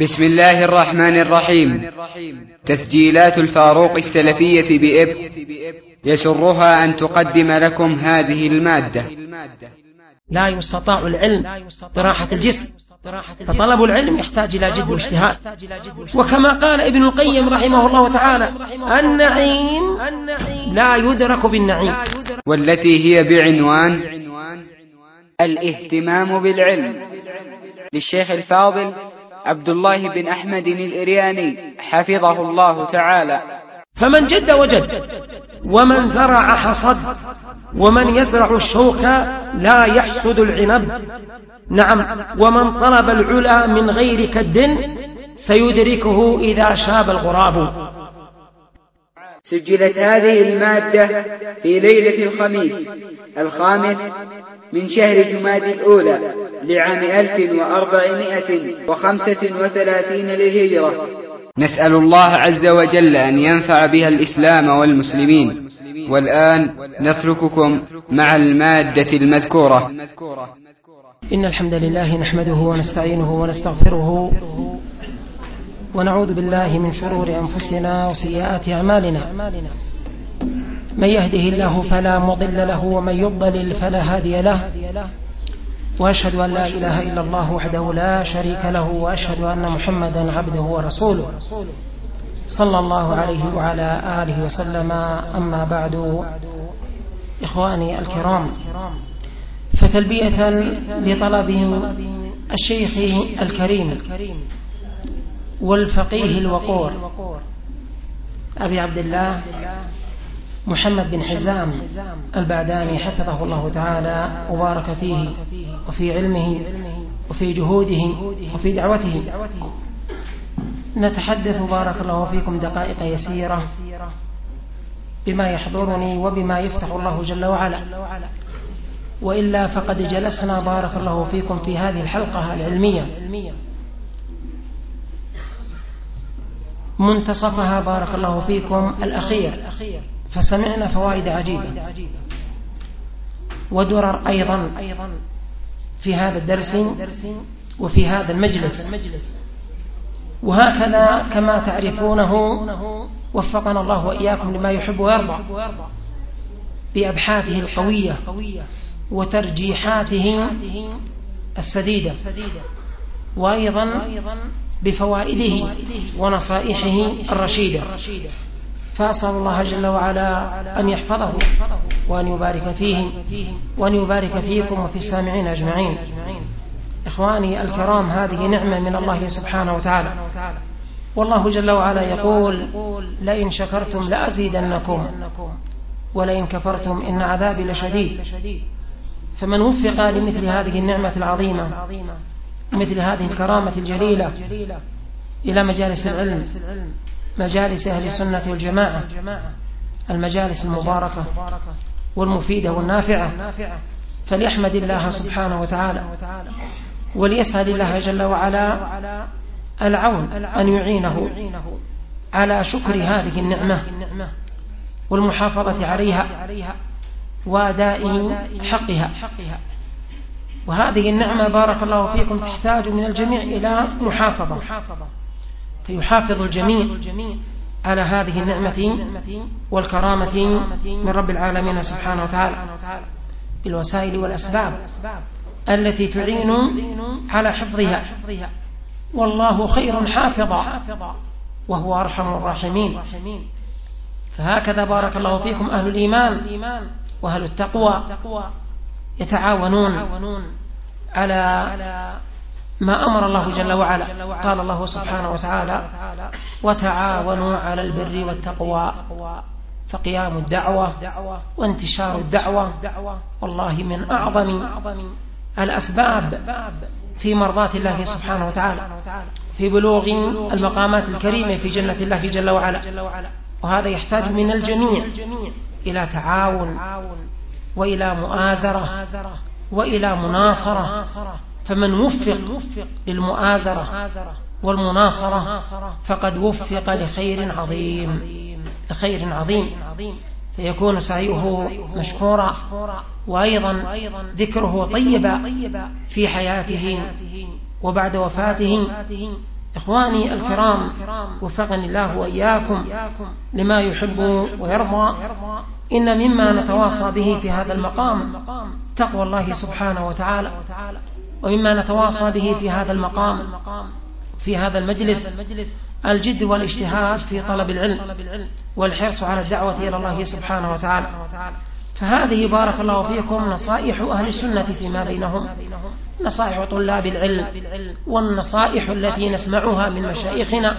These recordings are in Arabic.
بسم الله الرحمن الرحيم. تسجيلات الفاروق السلفية بإب. يسرها أن تقدم لكم هذه المادة. لا يستطاع العلم براحة الجسم. فطلب العلم يحتاج إلى جد واجتهاد وكما قال ابن القيم رحمه الله تعالى النعيم لا يدرك بالنعيم. والتي هي بعنوان الإهتمام بالعلم. للشيخ الفاضل عبد الله بن أحمد الإرياني حفظه الله تعالى. فمن جد وجد ومن زرع حصد ومن يزرع الشوك لا يحسد العنب. نعم ومن طلب العلا من غير كد سيدركه إذا شاب الغراب. سجلت هذه المادة في ليلة الخميس الخامس من شهر جماد الأولى لعام 1435 للهجرة. نسأل الله عز وجل أن ينفع بها الإسلام والمسلمين. والآن نترككم مع المادة المذكورة. إن الحمد لله نحمده ونستعينه ونستغفره ونعوذ بالله من شرور أنفسنا وسيئات أعمالنا. من يهده الله فلا مضل له ومن يضلل فلا هادي له. وأشهد أن لا إله إلا الله وحده لا شريك له وأشهد أن محمدا عبده ورسوله. صلى الله عليه وعلى آله وسلم. أما بعد إخواني الكرام فتلبية لطلب الشيخ الكريم والفقيه الوقور أبي عبد الله محمد بن حزام البعداني حفظه الله تعالى وبارك فيه وفي علمه وفي جهوده وفي دعوته. نتحدث بارك الله فيكم دقائق يسيرة بما يحضرني وبما يفتح الله جل وعلا. وإلا فقد جلسنا بارك الله فيكم في هذه الحلقة العلمية. منتصفها بارك الله فيكم الأخير. فسمعنا فوائد عجيبة. ودرر أيضا في هذا الدرس وفي هذا المجلس. وهكذا كما تعرفونه وفقنا الله وإياكم لما يحب ويرضى بأبحاثه القوية وترجيحاته السديدة وأيضا بفوائده ونصائحه الرشيدة. فأسأل الله جل وعلا أن يحفظه وأن يبارك فيه وأن يبارك فيكم وفي السامعين أجمعين. إخواني الكرام هذه نعمة من الله سبحانه وتعالى. والله جل وعلا يقول لئن شكرتم لأزيدنكم ولئن كفرتم إن عذابي لشديد. فمن وفق لمثل هذه النعمة العظيمة مثل هذه الكرامة الجليلة إلى مجالس العلم مجالس أهل السنة والجماعة المجالس المباركة والمفيدة والنافعة. فليحمد الله سبحانه وتعالى وليسأل الله جل وعلا العون أن يعينه على شكر هذه النعمة والمحافظة عليها وأداء حقها. وهذه النعمة بارك الله فيكم تحتاج من الجميع إلى محافظة. فيحافظ الجميع على هذه النعمة والكرامة من رب العالمين سبحانه وتعالى بالوسائل والأسباب التي تعين على حفظها. والله خير حافظا وهو أرحم الراحمين. فهكذا بارك الله فيكم أهل الإيمان وأهل التقوى يتعاونون على ما أمر الله جل وعلا. قال الله سبحانه وتعالى وتعاونوا على البر والتقوى فقيام الدعوة وانتشار الدعوة والله من أعظم الأسباب في مرضاة الله سبحانه وتعالى في بلوغ المقامات الكريمة في جنة الله جل وعلا. وهذا يحتاج من الجميع إلى تعاون وإلى مؤازرة وإلى مناصرة فمن وفق للمؤازرة والمناصرة فقد وفق لخير عظيم لخير عظيم. فيكون سعيه مشكورا وأيضا ذكره طيبا في حياته وبعد وفاته. إخواني الكرام وفقني الله وإياكم لما يحب ويرضى. إن مما نتواصى به في هذا المقام تقوى الله سبحانه وتعالى. ومما نتواصى به في هذا المقام في هذا المجلس الجد والاجتهاد في طلب العلم والحرص على الدعوة إلى الله سبحانه وتعالى. فهذه بارك الله فيكم نصائح أهل السنة فيما بينهم نصائح طلاب العلم والنصائح التي نسمعها من مشايخنا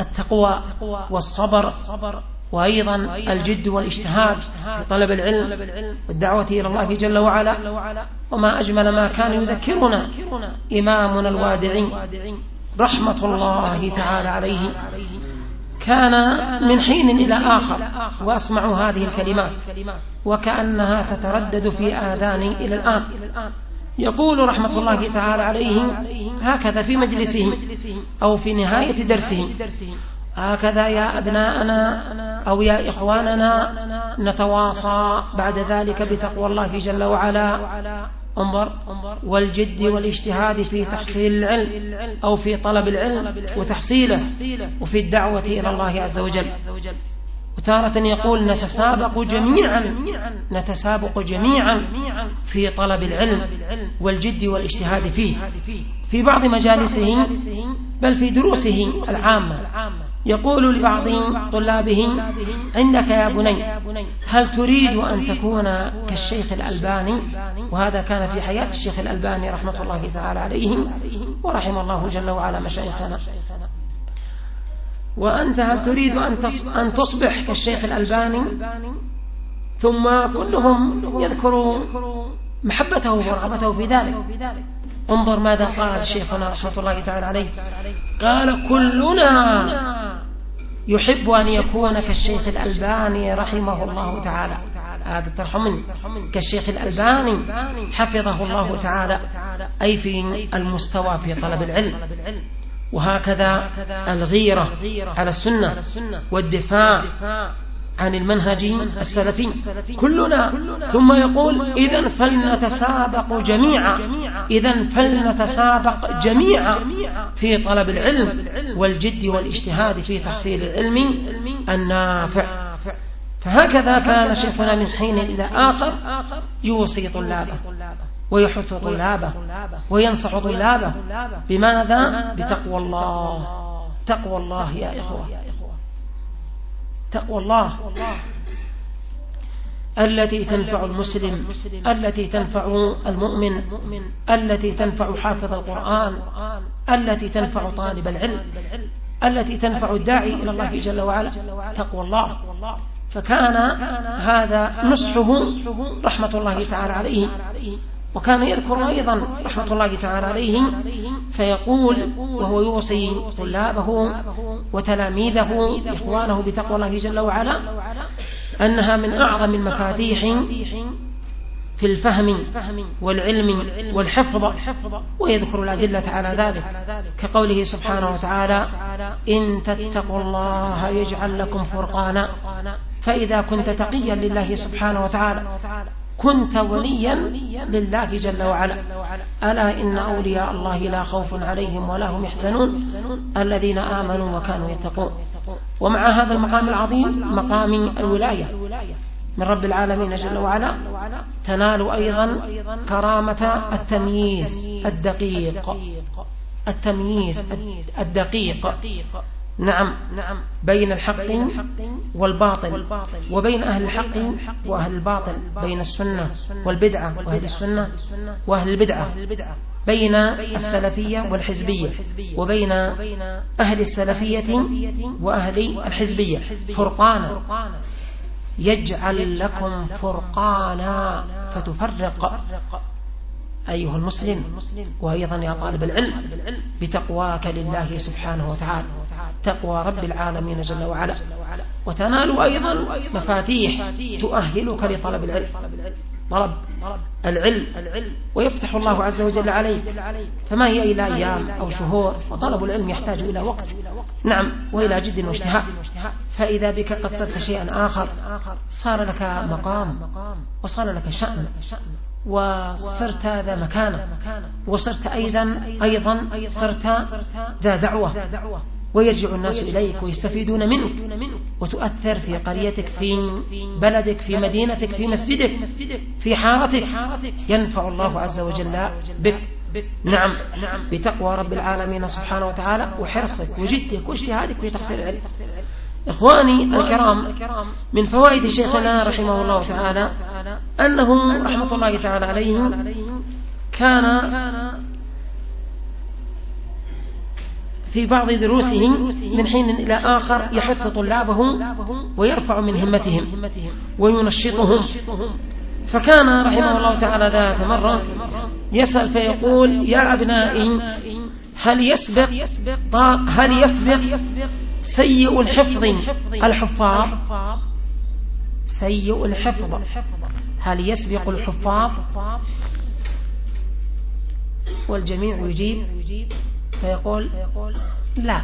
التقوى والصبر وأيضا الجد والإجتهاد في طلب العلم والدعوة إلى الله جل وعلا. وما أجمل ما كان يذكرنا إمامنا الوادعي رحمة الله تعالى عليه كان من حين إلى آخر. وأسمع هذه الكلمات وكأنها تتردد في آذاني إلى الآن. يقول رحمة الله تعالى عليه هكذا في مجلسه أو في نهاية درسه. هكذا يا أبناءنا أو يا إخواننا نتواصى بعد ذلك بتقوى الله جل وعلا. انظر والجد والاجتهاد في تحصيل العلم أو في طلب العلم وتحصيله وفي الدعوة إلى الله عز وجل. وتارة يقول نتسابق جميعا نتسابق جميعا في طلب العلم والجد والاجتهاد فيه. في بعض مجالسه بل في دروسه العامة. يقول لبعض طلابه عندك يا بني هل تريد أن تكون كالشيخ الألباني؟ وهذا كان في حياة الشيخ الألباني رحمة الله تعالى عليه ورحم الله جل وعلا مشايخنا. وأنت هل تريد أن تصبح كالشيخ الألباني؟ ثم كلهم يذكروا محبته ورغبته في ذلك. انظر ماذا قال شيخنا رحمة الله تعالى عليه. قال كلنا يحب أن يكون كالشيخ الألباني رحمه الله تعالى. هذا ترحمني كالشيخ الألباني حفظه الله تعالى. أي في المستوى في طلب العلم. وهكذا الغيرة على السنة والدفاع عن المنهج السلفي. كلنا. ثم يقول إذا فلنتسابق جميعا. إذا فلنتسابق جميعا في طلب العلم والجد والاجتهاد في تحصيل العلم النافع. فهكذا كان شيخنا من حين إلى آخر يوصي طلابه ويحث طلابه وينصح طلابه. بماذا؟ بتقوى الله. تقوى الله يا إخوة. تقوى الله التي تنفع المسلم التي تنفع المؤمن التي تنفع حافظ القرآن التي تنفع طالب العلم التي تنفع الداعي إلى الله جل وعلا تقوى الله. فكان هذا نصحه رحمة الله تعالى عليه. وكان يذكر أيضا رحمة الله تعالى عليه فيقول وهو يوصي طلابه وتلاميذه إخوانه بتقوى الله جل وعلا أنها من أعظم المفاتيح في الفهم والعلم والحفظ ويذكر الأدلة على ذلك كقوله سبحانه وتعالى إن تتقوا الله يجعل لكم فرقانا فإذا كنت تقيا لله سبحانه وتعالى كنت وليا لله جل وعلا. ألا إن أولياء الله لا خوف عليهم ولا هم يحزنون؟ الذين آمنوا وكانوا يتقون. ومع هذا المقام العظيم مقام الولاية. من رب العالمين جل وعلا. تنال أيضا كرامة التمييز الدقيق. التمييز الدقيق. نعم نعم. بين الحق والباطل. وبين أهل الحق وأهل الباطل. بين السنة والبدعة وأهل السنة وأهل البدعة. بين السلفية والحزبية. وبين أهل السلفية وأهل الحزبية. فرقانا. يجعل لكم فرقانا فتفرق. أيها المسلم. وأيضا يا طالب العلم. بتقواك لله سبحانه وتعالى. تقوى رب العالمين جل وعلا. وتنال أيضا مفاتيح تؤهلك لطلب العلم. طلب العلم. ويفتح الله عز وجل عليك. فما هي إلى أيام أو شهور؟ وطلب العلم يحتاج إلى وقت. نعم وإلى جد واجتهاد. فإذا بك قد صرت شيئا آخر صار لك مقام وصار لك شأن وصرت ذا مكانة وصرت أيضا أيضا صرت ذا دعوة. ويرجع الناس إليك ويستفيدون منك وتؤثر في قريتك في بلدك في مدينتك في مسجدك في حارتك. ينفع الله عز وجل بك. نعم. بتقوى رب العالمين سبحانه وتعالى وحرصك وجدك واجتهادك في تحصيل العلم. إخواني الكرام من فوائد شيخنا رحمه الله تعالى أنه رحمة الله تعالى عليه كان في بعض دروسه من حين إلى آخر يحث طلابه ويرفع من همتهم وينشطهم. فكان رحمه الله تعالى ذات مرة يسأل فيقول يا أبنائي هل يسبق هل يسبق سيء الحفظ الحفاظ? سيء الحفظ. هل يسبق الحفاظ؟ والجميع يجيب فيقول لا.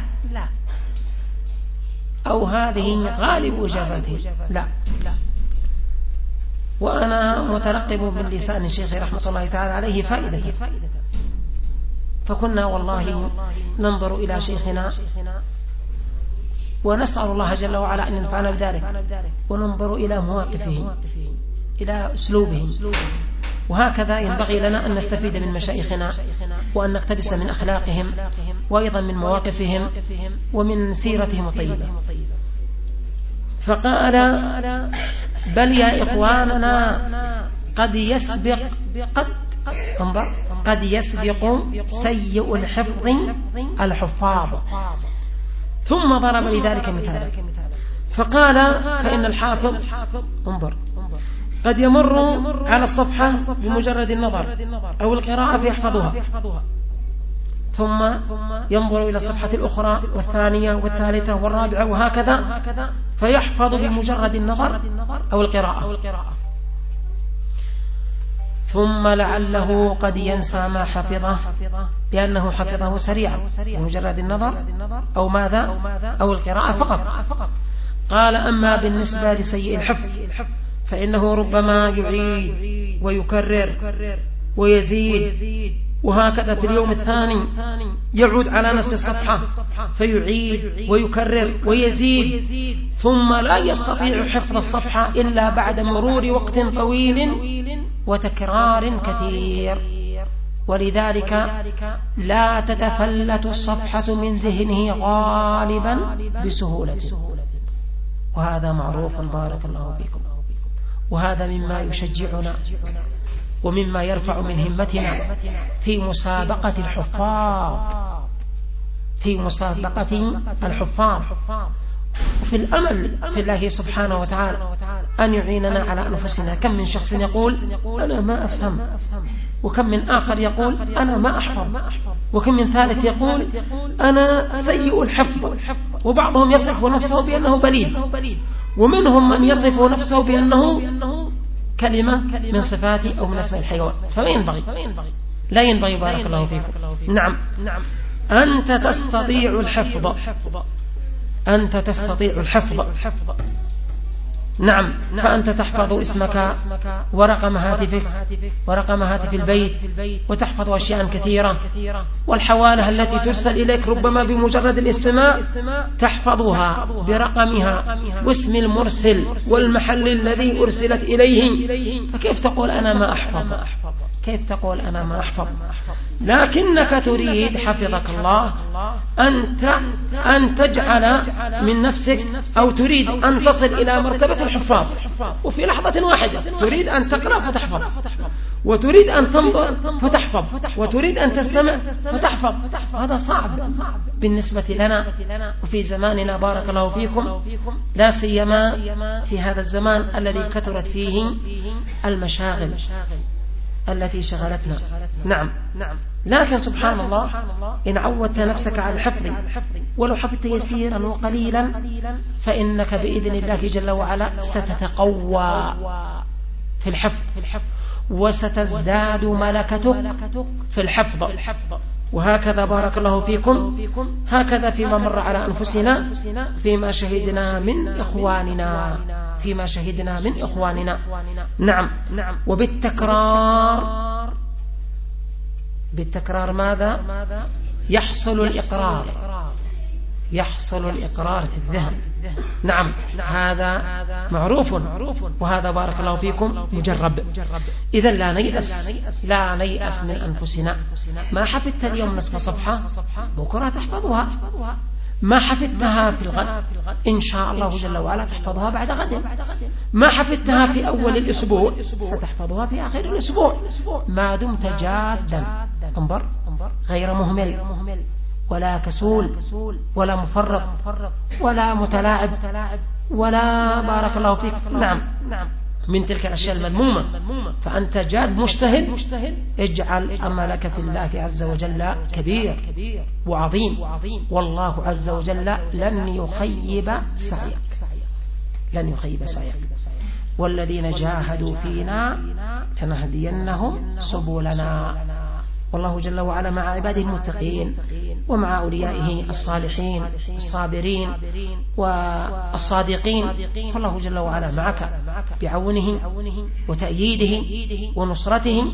أو هذه غالب إجابته لا. وأنا مترقب من لسان الشيخ رحمة الله تعالى عليه فائدة. فكنا والله ننظر إلى شيخنا ونسأل الله جل وعلا أن ينفعنا بذلك. وننظر إلى مواقفهم إلى أسلوبهم وهكذا ينبغي لنا أن نستفيد من مشايخنا وأن نقتبس من أخلاقهم وأيضا من مواقفهم ومن سيرتهم الطيبة. فقال بل يا إخواننا قد يسبق قد انظر قد يسبق سيء الحفظ الحفاظ. ثم ضرب لذلك مثالا. فقال فإن الحافظ انظر قد يمر على الصفحة بمجرد النظر أو القراءة فيحفظها. ثم ينظر إلى الصفحة الأخرى والثانية والثالثة والرابعة وهكذا فيحفظ بمجرد النظر أو القراءة. ثم لعله قد ينسى ما حفظه لأنه حفظه سريعا بمجرد النظر أو ماذا؟ أو القراءة فقط. قال أما بالنسبة لسيء الحفظ فإنه ربما يعيد ويكرر ويزيد. وهكذا في اليوم الثاني يعود على نفس الصفحة فيعيد ويكرر ويزيد. ثم لا يستطيع حفظ الصفحة إلا بعد مرور وقت طويل وتكرار كثير. ولذلك لا تتفلت الصفحة من ذهنه غالبا بسهولة. وهذا معروف بارك الله فيكم. وهذا مما يشجعنا ومما يرفع من همتنا في مسابقة الحفاظ. في مسابقة الحفاظ. وفي الأمل في الله سبحانه وتعالى أن يعيننا على أنفسنا. كم من شخص يقول أنا ما أفهم؟ وكم من آخر يقول أنا ما أحفظ؟ وكم من ثالث يقول أنا سيء الحفظ؟ وبعضهم يصف نفسه بأنه بليد. ومنهم من يصف نفسه بأنه كلمة من صفات أو من أسماء الحيوان. فما ينبغي؟ لا ينبغي بارك الله فيكم. نعم. أنت تستطيع الحفظ. أنت تستطيع الحفظ. نعم. فأنت تحفظ اسمك ورقم هاتفك ورقم هاتف البيت وتحفظ أشياء كثيرة. والحوالة التي ترسل إليك ربما بمجرد الاستماع تحفظها برقمها واسم المرسل والمحل الذي أرسلت إليه. فكيف تقول أنا ما أحفظ؟ كيف تقول أنا ما أحفظ؟ لكنك تريد حفظك الله. أن أن تجعل من نفسك أو تريد أن تصل إلى مرتبة الحفاظ. وفي لحظة واحدة تريد أن تقرأ فتحفظ. وتريد أن تنظر فتحفظ. وتريد أن تستمع فتحفظ. هذا صعب. بالنسبة لنا وفي زماننا بارك الله فيكم. لا سيما في هذا الزمان الذي كثرت فيه المشاغل. التي شغلتنا. نعم. لكن سبحان الله إن عودت نفسك على الحفظ ولو حفظت يسيرا وقليلا فإنك بإذن الله جل وعلا ستتقوى في الحفظ. وستزداد ملكتك في الحفظ. وهكذا بارك الله فيكم. هكذا فيما مر على أنفسنا فيما شهدنا من إخواننا. فيما شهدنا من إخواننا. نعم. وبالتكرار. بالتكرار ماذا؟ يحصل الإقرار. يحصل الإقرار في الذهن. نعم. هذا معروف. وهذا بارك الله فيكم مجرب. إذا لا نيأس. لا نيأس من أنفسنا. ما حفظت اليوم نصف صفحة؟ بكرة تحفظها. ما حفظتها في الغد. إن شاء الله جل وعلا تحفظها بعد غد. ما حفظتها في أول الأسبوع ستحفظها في آخر الأسبوع. ما دمت جادا. انظر. غير مهمل. ولا كسول. ولا مفرط. ولا متلاعب. ولا بارك الله فيك. نعم. من تلك الأشياء المذمومة. فأنت جاد مجتهد اجعل أملك في الله عز وجل كبير وعظيم. والله عز وجل لن يخيب سعيك. لن يخيب سعيك. والذين جاهدوا فينا لنهدينهم سبلنا. والله جل وعلا مع عباده المتقين ومع أوليائه الصالحين الصابرين والصادقين. فالله جل وعلا معك بعونه وتأييده ونصرته.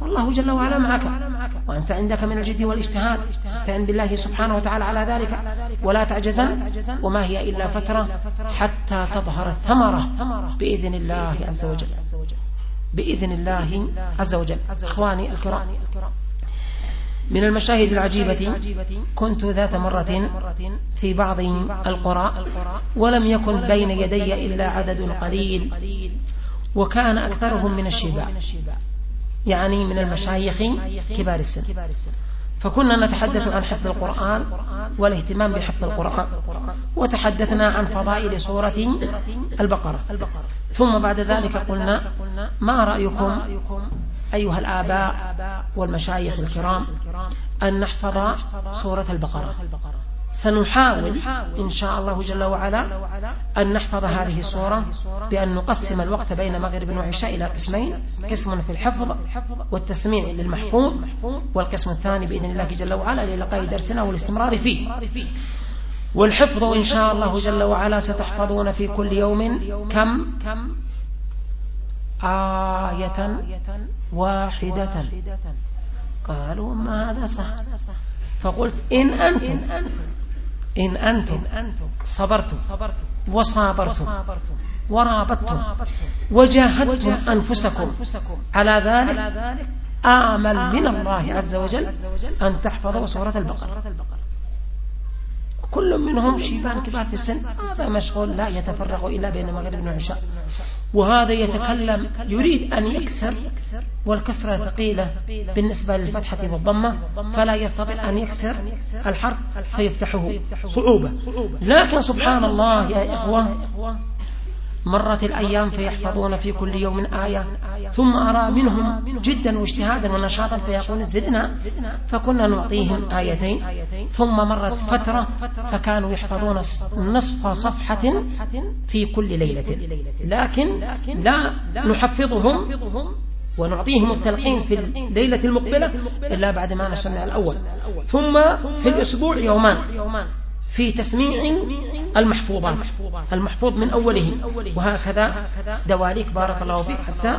فالله جل وعلا معك. وأنت عندك من الجد والاجتهاد. استعن بالله سبحانه وتعالى على ذلك. ولا تعجزن. وما هي إلا فترة حتى تظهر الثمرة بإذن الله عز وجل. بإذن الله عز وجل. إخواني الكرام. من المشاهد العجيبة كنت ذات مرة في بعض القرى ولم يكن بين يدي إلا عدد قليل وكان أكثرهم من الشباب يعني من المشايخ كبار السن. فكنا نتحدث عن حفظ القرآن والاهتمام بحفظ القرآن وتحدثنا عن فضائل سورة البقرة. ثم بعد ذلك قلنا ما رأيكم أيها الآباء والمشايخ الكرام أن نحفظ سورة البقرة. سنحاول إن شاء الله جل وعلا أن نحفظ هذه السورة بأن نقسم الوقت بين مغرب وعشاء إلى قسمين قسم في الحفظ والتسميع للمحفوظ والقسم الثاني بإذن الله جل وعلا للقاء درسنا والاستمرار فيه. والحفظ إن شاء الله جل وعلا ستحفظون في كل يوم كم؟ آية واحدة. قالوا ما هذا سهل فقلت إن أنتم إن أنتم صبرتم وصابرتم ورابطتم وجاهدتم أنفسكم. على ذلك آمل من الله عز وجل أن تحفظوا سورة البقرة. كل منهم شيبان كبار في السن. مشغول لا يتفرغ إلا بين المغرب والعشاء. وهذا يتكلم يريد أن يكسر والكسرة ثقيلة بالنسبة للفتحة والضمة فلا يستطيع أن يكسر الحرف فيفتحه صعوبة. لكن سبحان الله يا إخوة مرت الأيام فيحفظون في كل يوم آية ثم أرى منهم جدا واجتهادا ونشاطا فيقول زدنا فكنا نعطيهم آيتين. ثم مرت فترة فكانوا يحفظون نصف صفحة في كل ليلة. لكن لا نحفظهم ونعطيهم التلقين في الليلة المقبلة إلا بعد ما نسمع الأول. ثم في الأسبوع يومان. في تسميع المحفوظات. المحفوظ من أوله. وهكذا دواليك. بارك الله فيك. حتى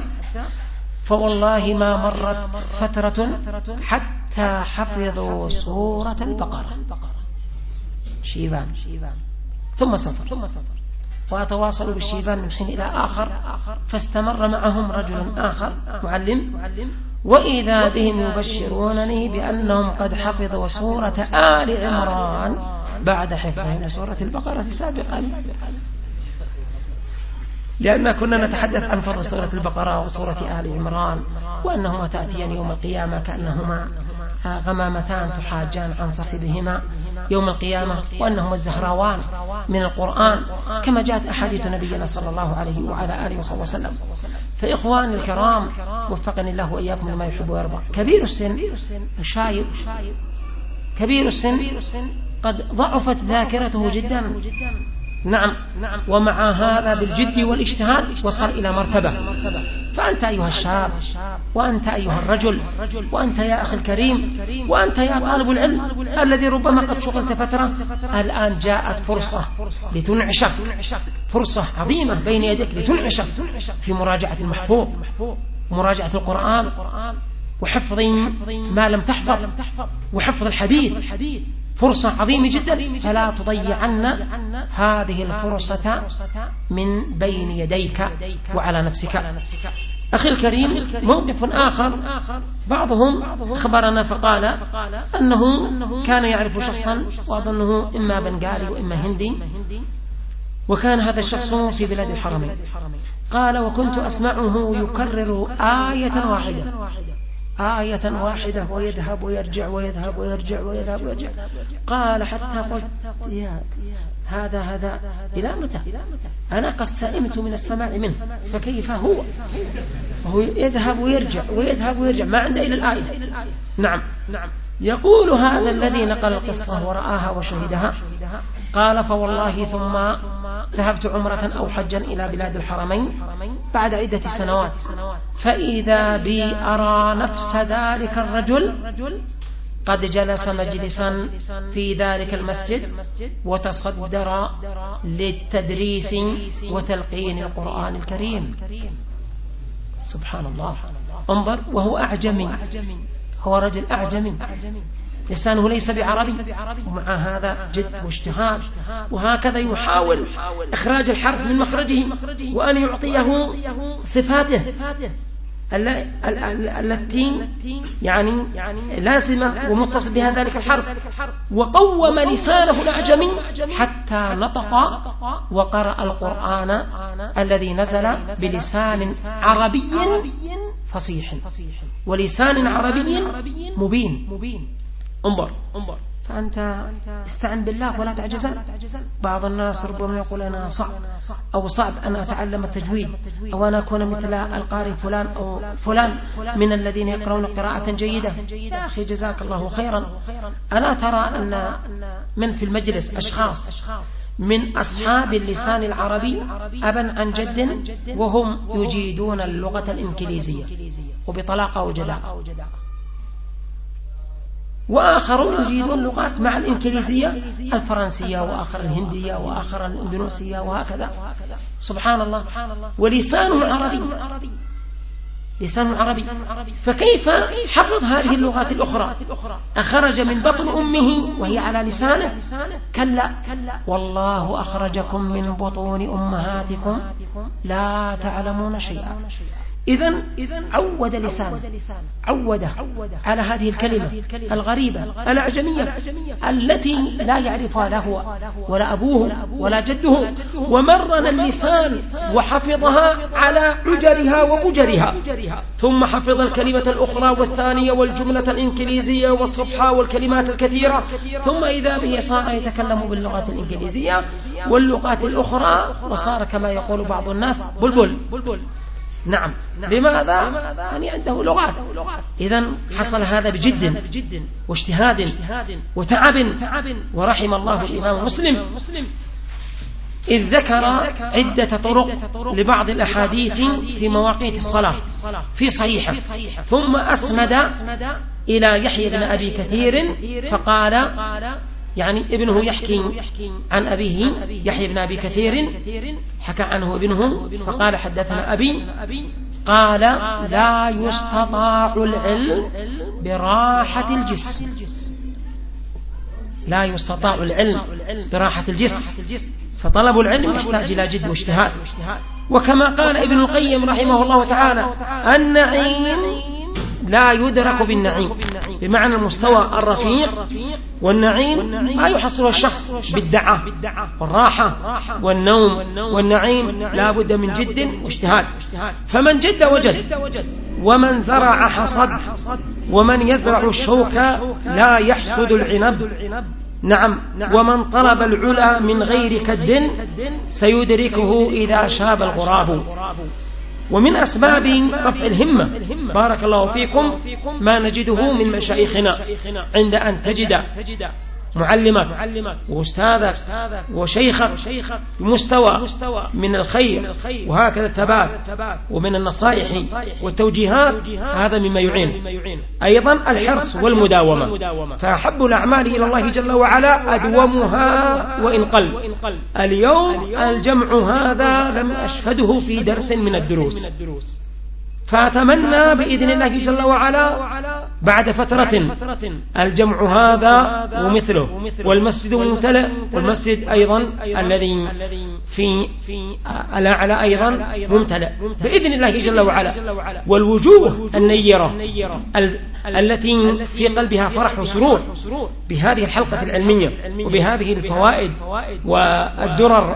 فوالله ما مرت فترة حتى حفظوا سورة البقرة. شيبان. ثم سفر. وأتواصلوا بالشيبان من حين إلى آخر. فاستمر معهم رجل آخر معلم. وإذا بهم يبشرونني بأنهم قد حفظوا سورة آل عمران. بعد حفظهم سورة البقرة سابقا. لأن كنا نتحدث عن فضل سورة البقرة وسورة آل عمران وأنهما تأتيان يوم القيامة كأنهما غمامتان تحاجان عن صاحبهما يوم القيامة وأنهما الزهراوان من القرآن كما جاءت أحاديث نبينا صلى الله عليه وعلى آله وصحبه وسلم. فإخواني الكرام وفقني الله وإياكم لما يحب ويرضى كبير السن شايب كبير السن قد ضعفت ذاكرته جدا. نعم ومع هذا بالجد والاجتهاد وصل إلى مرتبة. فأنت أيها الشاب وأنت أيها الرجل وأنت يا أخي الكريم وأنت يا طالب العلم الذي ربما قد شغلت فترة الآن جاءت فرصة لتنعشك فرصة عظيمة بين يديك لتنعشك في مراجعة المحفوظ ومراجعة القرآن وحفظ ما لم تحفظ وحفظ الحديث فرصة عظيمة جدا. فلا تضيعن هذه الفرصة من بين يديك وعلى نفسك. أخي الكريم موقف آخر. بعضهم خبرنا فقال أنه كان يعرف شخصا وأظنه إما بنغالي وإما هندي وكان هذا الشخص في بلاد الحرمين. قال وكنت أسمعه يكرر آية واحدة. آية واحدة ويذهب ويرجع ويذهب ويرجع ويذهب ويرجع. قال حتى قلت يا هذا هذا إلى متى؟ أنا قد سئمت من السماع منه فكيف هو؟ وهو يذهب ويرجع ويذهب ويرجع. ما عنده إلى الآية. نعم نعم. يقول هذا الذي نقل القصة ورآها وشهدها. قال فوالله ثم ذهبت عمرة أو حجا إلى بلاد الحرمين بعد عدة سنوات. فإذا بي أرى نفس ذلك الرجل قد جلس مجلسا في ذلك المسجد وتصدر للتدريس وتلقين القرآن الكريم. سبحان الله. انظر وهو أعجمي. هو رجل أعجمي. لسانه ليس بعربي ومع هذا جد واجتهاد. وهكذا يحاول إخراج الحرف من مخرجه وأن يعطيه صفاته. التي يعني لازمة ومتصل بها ذلك الحرف. وقوم لسانه الأعجمي حتى نطق وقرأ القرآن الذي نزل بلسان عربي فصيح. ولسان عربي مبين. انظر انظر. فأنت استعن بالله ولا تعجزن. بعض الناس ربما يقول أنا صعب أو صعب أن أتعلم التجويد أو أن أكون مثل القارئ فلان أو فلان من الذين يقرؤون قراءة جيدة. يا أخي جزاك الله خيرا. ألا ترى أن من في المجلس أشخاص من أصحاب اللسان العربي أبا عن جد وهم يجيدون اللغة الإنكليزية وبطلاقة وجداء. وآخرون يجيدون اللغات مع الإنكليزية الفرنسية وآخر الهندية وآخر الإندونيسية وهكذا. سبحان الله. ولسانه عربي. لسان عربي. فكيف حفظ هذه اللغات الأخرى؟ أخرج من بطن أمه وهي على لسانه. كلا. والله أخرجكم من بطون أمهاتكم. لا تعلمون شيئا. إذا عود لسانه. عوده على هذه الكلمة الغريبة الأعجمية التي لا يعرفها لا هو ولا أبوه ولا جده. ومرن اللسان وحفظها على عجرها وبجرها. ثم حفظ الكلمة الأخرى والثانية والجملة الإنكليزية والصفحة والكلمات الكثيرة. ثم إذا به صار يتكلم باللغات الإنكليزية واللغات الأخرى. وصار كما يقول بعض الناس بلبل. نعم. نعم. لماذا؟ يعني عنده لغات. إذا حصل هذا بجد واجتهاد وتعب. ورحم الله الإمام مسلم. إذ ذكر عدة طرق لبعض الأحاديث في مواقيت الصلاة في صحيحة. ثم أسند إلى يحيى بن أبي كثير فقال يعني ابنه يحكي عن أبيه يحيى بن أبي كثير حكى عنه ابنه فقال حدثنا أبي قال لا يستطاع العلم براحة الجسم. لا يستطاع العلم براحة الجسم. فطلب العلم يحتاج إلى جد واجتهاد. وكما قال ابن القيم رحمه الله تعالى النعيم لا يدرك بالنعيم. بمعنى المستوى الرفيع والنعيم ما يحصل الشخص بالدعة والراحة والنوم والنعيم لا بد من جد واجتهاد. فمن جد وجد. ومن زرع حصد. ومن يزرع الشوك لا يحسد العنب. نعم. ومن طلب العلا من غير كد سيدركه إذا شاب الغراب. ومن أسباب رفع الهمة. بارك الله فيكم. ما نجده من مشايخنا عند أن تجد معلمك وأستاذك وشيخك بمستوى من الخير وهكذا الثبات ومن النصائح والتوجيهات هذا مما يعين. أيضا الحرص والمداومة. فأحب الأعمال إلى الله جل وعلا أدومها وإن قل. اليوم الجمع هذا لم أشهده في درس من الدروس. فأتمنى بإذن الله جل وعلا بعد فترة الجمع هذا ومثله. والمسجد ممتلئ. والمسجد أيضا الذي في الأعلى أيضا ممتلئ. بإذن الله جل وعلا. والوجوه النيرة التي في قلبها فرح وسرور بهذه الحلقة العلمية وبهذه الفوائد والدرر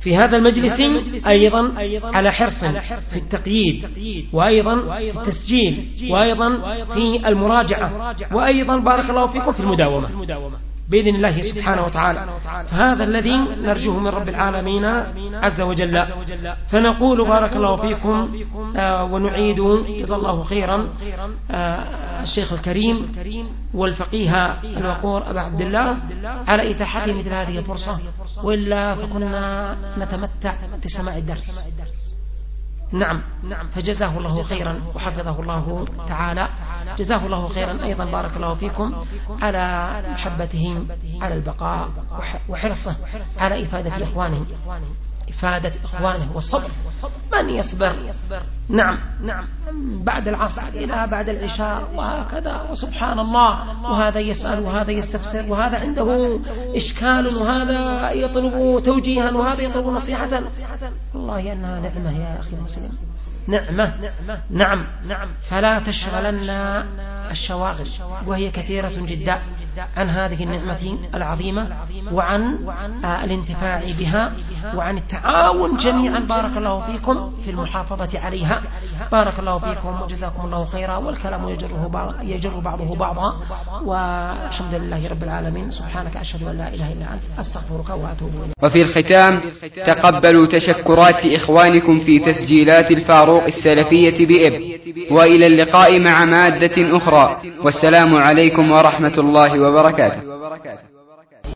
في هذا المجلس أيضا على حرص في التقييد وأيضا في التسجيل وأيضا في المراجعة وأيضا بارك الله فيكم في المداومة. بإذن الله سبحانه وتعالى. فهذا الذي نرجوه من رب العالمين عز وجل. فنقول بارك الله فيكم آه ونعيد جزا الله خيرا آه الشيخ الكريم والفقيه الوقور أبا عبد الله على إتاحته مثل هذه الفرصة. وإلا فكنا نتمتع بسماع الدرس. نعم نعم. فجزاه الله خيرا وحفظه الله تعالى. جزاه الله خيرا أيضا. بارك الله فيكم على محبته على البقاء وحرصه على إفادة إخوانه إفادة إخوانه. والصبر من يصبر؟ نعم نعم. بعد العصر إلى بعد العشاء وهكذا. وسبحان الله. وهذا يسأل وهذا يستفسر وهذا عنده إشكال وهذا يطلب توجيها وهذا يطلب نصيحة. والله أنها نعمة يا أخي المسلم نعمة. نعم. نعم. فلا تشغلن الشواغل وهي كثيرة جدا عن هذه النعمة العظيمة وعن الانتفاع بها وعن التعاون جميعا. بارك الله فيكم في المحافظة عليها. بارك الله فيكم وجزاكم الله خيرا. والكلام يجره بعض يجر بعضه بعضا. والحمد لله رب العالمين. سبحانك أشهد أن لا إله إلا أنت. أستغفرك وأتوب إليك. وفي الختام تقبلوا تشكرات إخوانكم في تسجيلات الفاروق السلفية بإب. وإلى اللقاء مع مادة أخرى. والسلام عليكم ورحمة الله وبركاته.